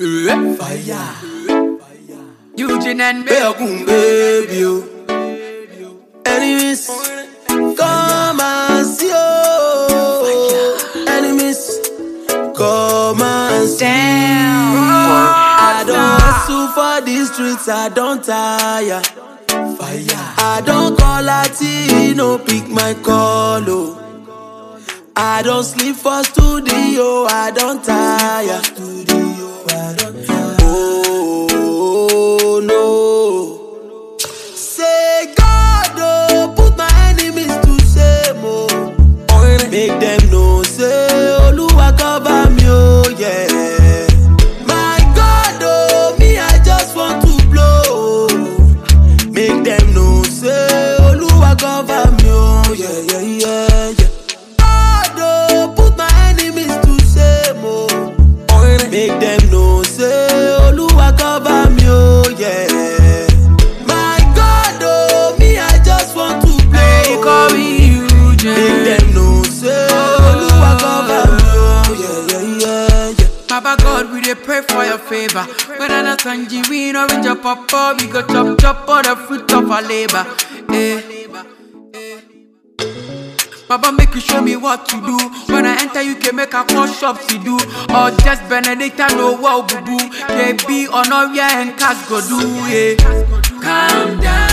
Fire. Eugene and Be a goon baby. oh. Enemies, come and see. oh. Enemies, come and see. I don't hustle for these streets, I don't tire. Fire. I don't call a no pick my call. Oh. I don't sleep for studio, I don't tire. Papa we dey pray for your favor. Whether na tangerine, orange or papa, we go chop chop all the fruit of our labor. Eh. Baba make you show me what to do. When I enter UK, make a call shops to do. Or just Benedict, I know what boo boo. KB, Honoria, and Cash go do. Yeah. Calm down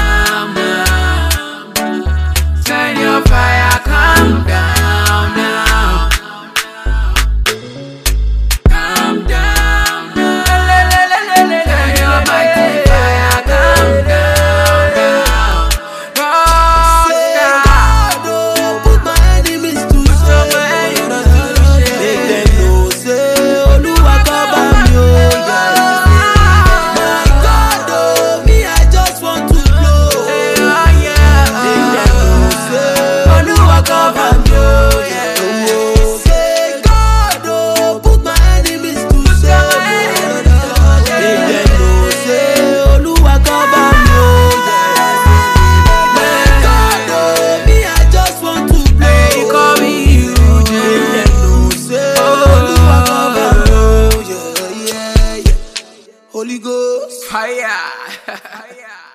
Holy Ghost. Fire.